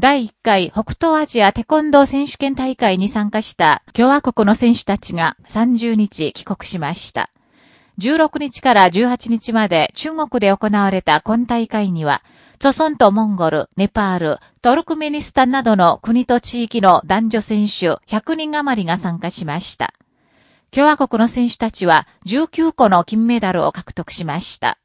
第1回北東アジアテコンドー選手権大会に参加した共和国の選手たちが30日帰国しました。16日から18日まで中国で行われた今大会には、ソソンとモンゴル、ネパール、トルクメニスタンなどの国と地域の男女選手100人余りが参加しました。共和国の選手たちは19個の金メダルを獲得しました。